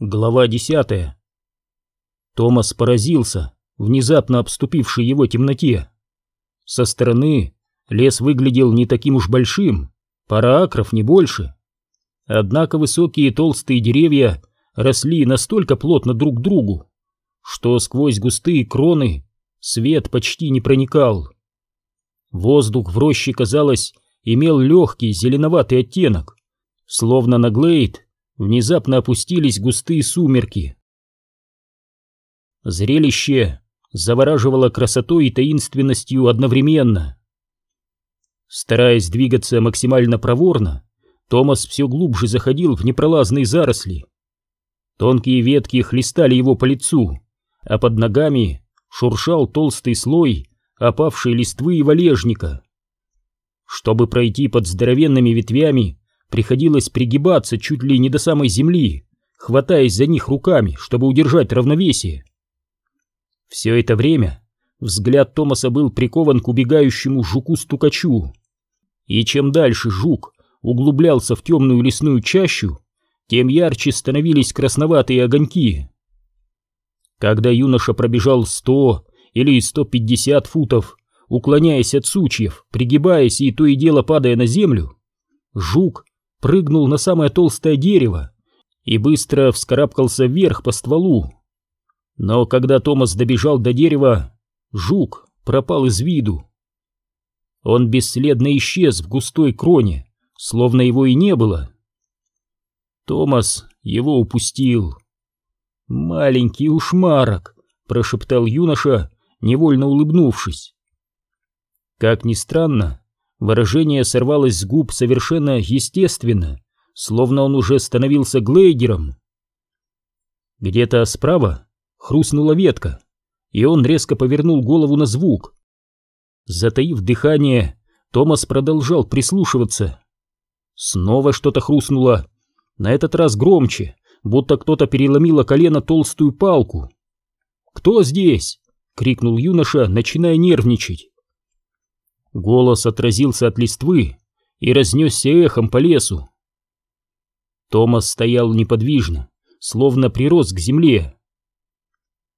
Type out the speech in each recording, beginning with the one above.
Глава десятая. Томас поразился внезапно обступившей его темноте. Со стороны лес выглядел не таким уж большим, пара акров, не больше. Однако высокие толстые деревья росли настолько плотно друг к другу, что сквозь густые кроны свет почти не проникал. Воздух в роще, казалось, имел легкий зеленоватый оттенок, словно на Глейд внезапно опустились густые сумерки. Зрелище завораживало красотой и таинственностью одновременно. Стараясь двигаться максимально проворно, Томас все глубже заходил в непролазные заросли. Тонкие ветки хлестали его по лицу, а под ногами шуршал толстый слой опавшей листвы и валежника. Чтобы пройти под здоровенными ветвями, Приходилось пригибаться чуть ли не до самой земли, хватаясь за них руками, чтобы удержать равновесие. Все это время взгляд Томаса был прикован к убегающему жуку-стукачу. И чем дальше жук углублялся в темную лесную чащу, тем ярче становились красноватые огоньки. Когда юноша пробежал сто или сто пятьдесят футов, уклоняясь от сучьев, пригибаясь и то и дело падая на землю, жук прыгнул на самое толстое дерево и быстро вскарабкался вверх по стволу. Но когда Томас добежал до дерева, жук пропал из виду. Он бесследно исчез в густой кроне, словно его и не было. Томас его упустил. «Маленький ушмарок», — прошептал юноша, невольно улыбнувшись. Как ни странно, Выражение сорвалось с губ совершенно естественно, словно он уже становился глейдером. Где-то справа хрустнула ветка, и он резко повернул голову на звук. Затаив дыхание, Томас продолжал прислушиваться. Снова что-то хрустнуло, на этот раз громче, будто кто-то переломило колено толстую палку. «Кто здесь?» — крикнул юноша, начиная нервничать. Голос отразился от листвы и разнесся эхом по лесу. Томас стоял неподвижно, словно прирос к земле.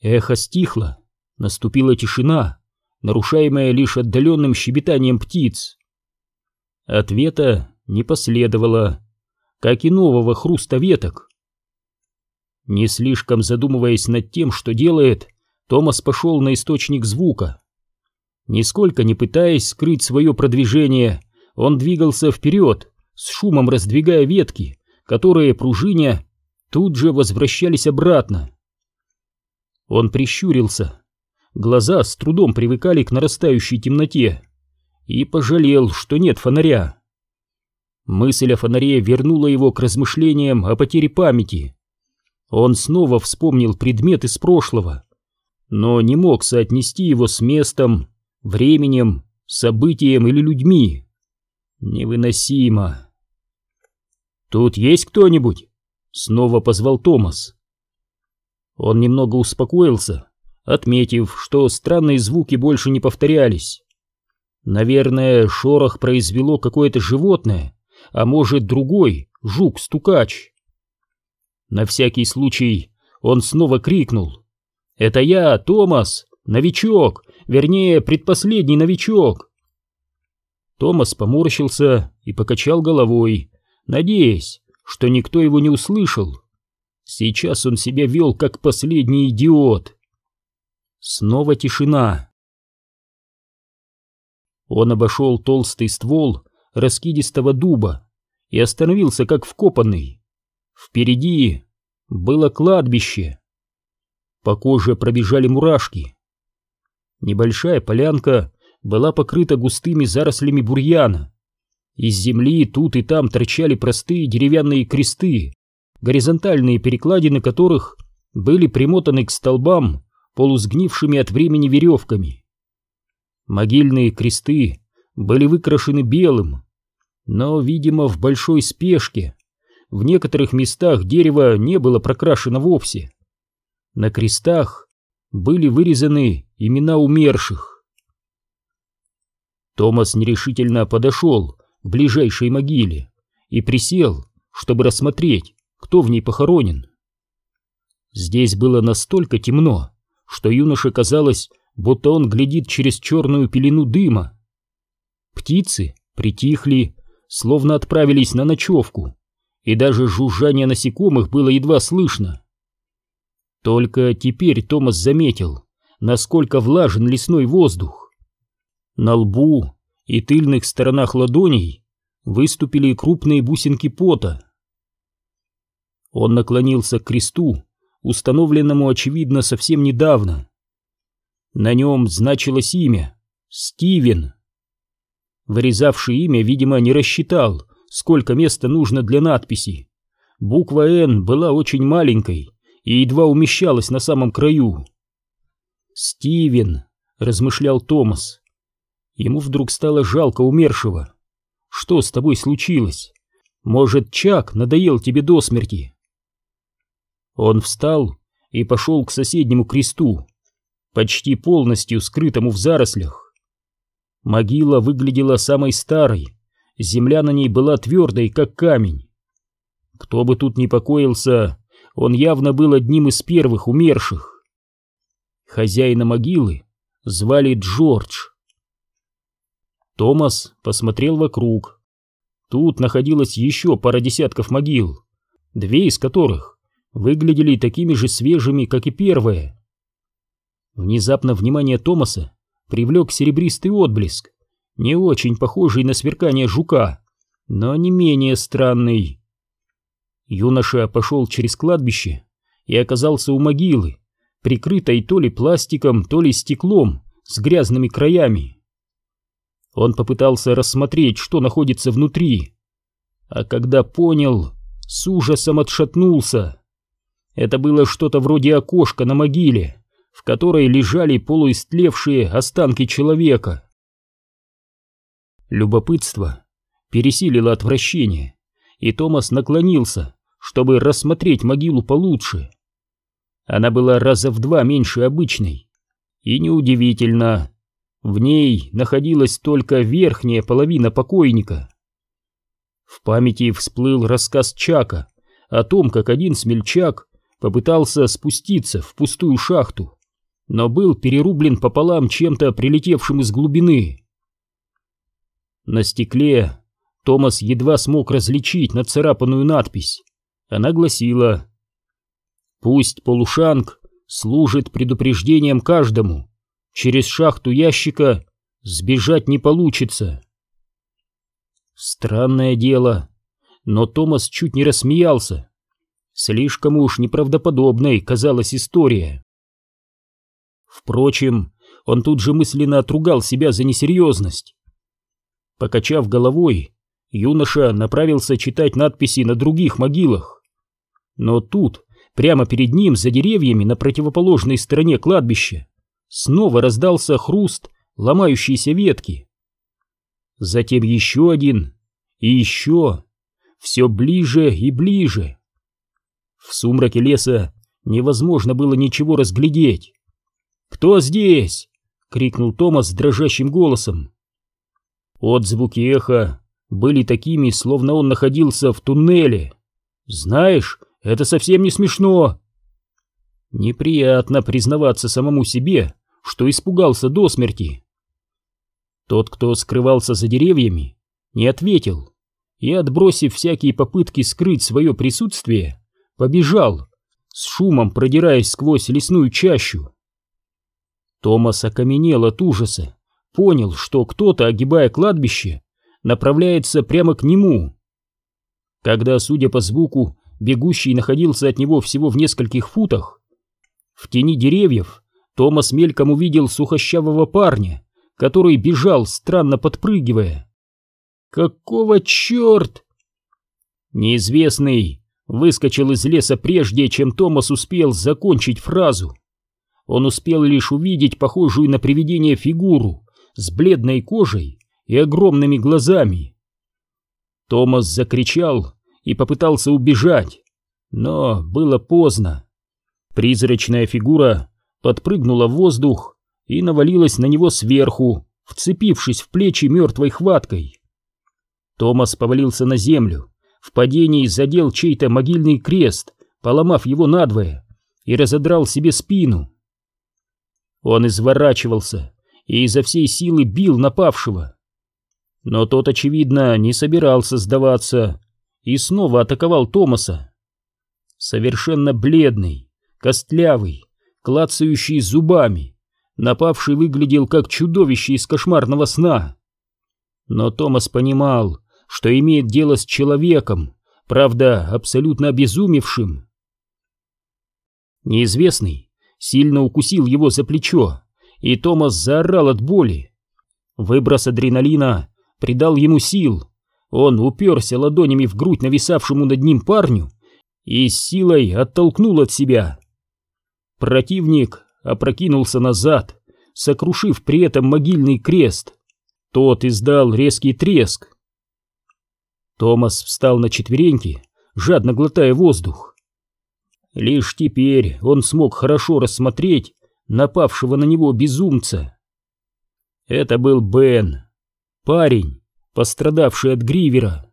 Эхо стихло, наступила тишина, нарушаемая лишь отдаленным щебетанием птиц. Ответа не последовало, как и нового хруста веток. Не слишком задумываясь над тем, что делает, Томас пошел на источник звука. Нисколько не пытаясь скрыть свое продвижение, он двигался вперед, с шумом раздвигая ветки, которые, пружиня, тут же возвращались обратно. Он прищурился. Глаза с трудом привыкали к нарастающей темноте и пожалел, что нет фонаря. Мысль о фонаре вернула его к размышлениям о потере памяти. Он снова вспомнил предмет из прошлого, но не мог соотнести его с местом, временем, событием или людьми. Невыносимо. «Тут есть кто-нибудь?» — снова позвал Томас. Он немного успокоился, отметив, что странные звуки больше не повторялись. Наверное, шорох произвело какое-то животное, а может другой, жук-стукач. На всякий случай он снова крикнул. «Это я, Томас, новичок, Вернее, предпоследний новичок. Томас поморщился и покачал головой, надеясь, что никто его не услышал. Сейчас он себя вел как последний идиот. Снова тишина. Он обошел толстый ствол раскидистого дуба и остановился как вкопанный. Впереди было кладбище. По коже пробежали мурашки. Небольшая полянка была покрыта густыми зарослями бурьяна. Из земли тут и там торчали простые деревянные кресты, горизонтальные перекладины которых были примотаны к столбам полусгнившими от времени веревками. Могильные кресты были выкрашены белым, но, видимо, в большой спешке. В некоторых местах дерево не было прокрашено вовсе. На крестах были вырезаны имена умерших. Томас нерешительно подошел к ближайшей могиле и присел, чтобы рассмотреть, кто в ней похоронен. Здесь было настолько темно, что юноше казалось, будто он глядит через черную пелену дыма. Птицы притихли, словно отправились на ночевку, и даже жужжание насекомых было едва слышно. Только теперь Томас заметил, насколько влажен лесной воздух. На лбу и тыльных сторонах ладоней выступили крупные бусинки пота. Он наклонился к кресту, установленному, очевидно, совсем недавно. На нем значилось имя — Стивен. Вырезавший имя, видимо, не рассчитал, сколько места нужно для надписи. Буква «Н» была очень маленькой и едва умещалась на самом краю. «Стивен», — размышлял Томас. Ему вдруг стало жалко умершего. «Что с тобой случилось? Может, Чак надоел тебе до смерти?» Он встал и пошел к соседнему кресту, почти полностью скрытому в зарослях. Могила выглядела самой старой, земля на ней была твердой, как камень. Кто бы тут ни покоился, он явно был одним из первых умерших. Хозяина могилы звали Джордж. Томас посмотрел вокруг. Тут находилось еще пара десятков могил, две из которых выглядели такими же свежими, как и первые. Внезапно внимание Томаса привлек серебристый отблеск, не очень похожий на сверкание жука, но не менее странный. Юноша пошел через кладбище и оказался у могилы, прикрытой то ли пластиком, то ли стеклом с грязными краями. Он попытался рассмотреть, что находится внутри, а когда понял, с ужасом отшатнулся. Это было что-то вроде окошка на могиле, в которой лежали полуистлевшие останки человека. Любопытство пересилило отвращение, и Томас наклонился, чтобы рассмотреть могилу получше. Она была раза в два меньше обычной, и неудивительно, в ней находилась только верхняя половина покойника. В памяти всплыл рассказ Чака о том, как один смельчак попытался спуститься в пустую шахту, но был перерублен пополам чем-то прилетевшим из глубины. На стекле Томас едва смог различить нацарапанную надпись. Она гласила «Пусть полушанг служит предупреждением каждому. Через шахту ящика сбежать не получится». Странное дело, но Томас чуть не рассмеялся. Слишком уж неправдоподобной казалась история. Впрочем, он тут же мысленно отругал себя за несерьезность. Покачав головой, юноша направился читать надписи на других могилах. Но тут, прямо перед ним, за деревьями на противоположной стороне кладбища, снова раздался хруст ломающейся ветки. Затем еще один и еще, все ближе и ближе. В сумраке леса невозможно было ничего разглядеть. «Кто здесь?» — крикнул Томас дрожащим голосом. Отзвуки эха были такими, словно он находился в туннеле. «Знаешь, это совсем не смешно!» Неприятно признаваться самому себе, что испугался до смерти. Тот, кто скрывался за деревьями, не ответил, и, отбросив всякие попытки скрыть свое присутствие, побежал, с шумом продираясь сквозь лесную чащу. Томас окаменел от ужаса, понял, что кто-то, огибая кладбище, направляется прямо к нему. Когда, судя по звуку, бегущий находился от него всего в нескольких футах, в тени деревьев Томас мельком увидел сухощавого парня, который бежал, странно подпрыгивая. «Какого черт?» Неизвестный выскочил из леса прежде, чем Томас успел закончить фразу. Он успел лишь увидеть похожую на привидение фигуру с бледной кожей и огромными глазами. Томас закричал и попытался убежать, но было поздно. Призрачная фигура подпрыгнула в воздух и навалилась на него сверху, вцепившись в плечи мертвой хваткой. Томас повалился на землю, в падении задел чей-то могильный крест, поломав его надвое, и разодрал себе спину. Он изворачивался и изо всей силы бил напавшего. Но тот, очевидно, не собирался сдаваться и снова атаковал Томаса. Совершенно бледный, костлявый, клацающий зубами, напавший выглядел как чудовище из кошмарного сна. Но Томас понимал, что имеет дело с человеком, правда, абсолютно обезумевшим. Неизвестный сильно укусил его за плечо, и Томас заорал от боли. Выброс адреналина придал ему сил. Он уперся ладонями в грудь нависавшему над ним парню и с силой оттолкнул от себя. Противник опрокинулся назад, сокрушив при этом могильный крест. Тот издал резкий треск. Томас встал на четвереньки, жадно глотая воздух. Лишь теперь он смог хорошо рассмотреть напавшего на него безумца. Это был Бен, парень, пострадавший от гривера.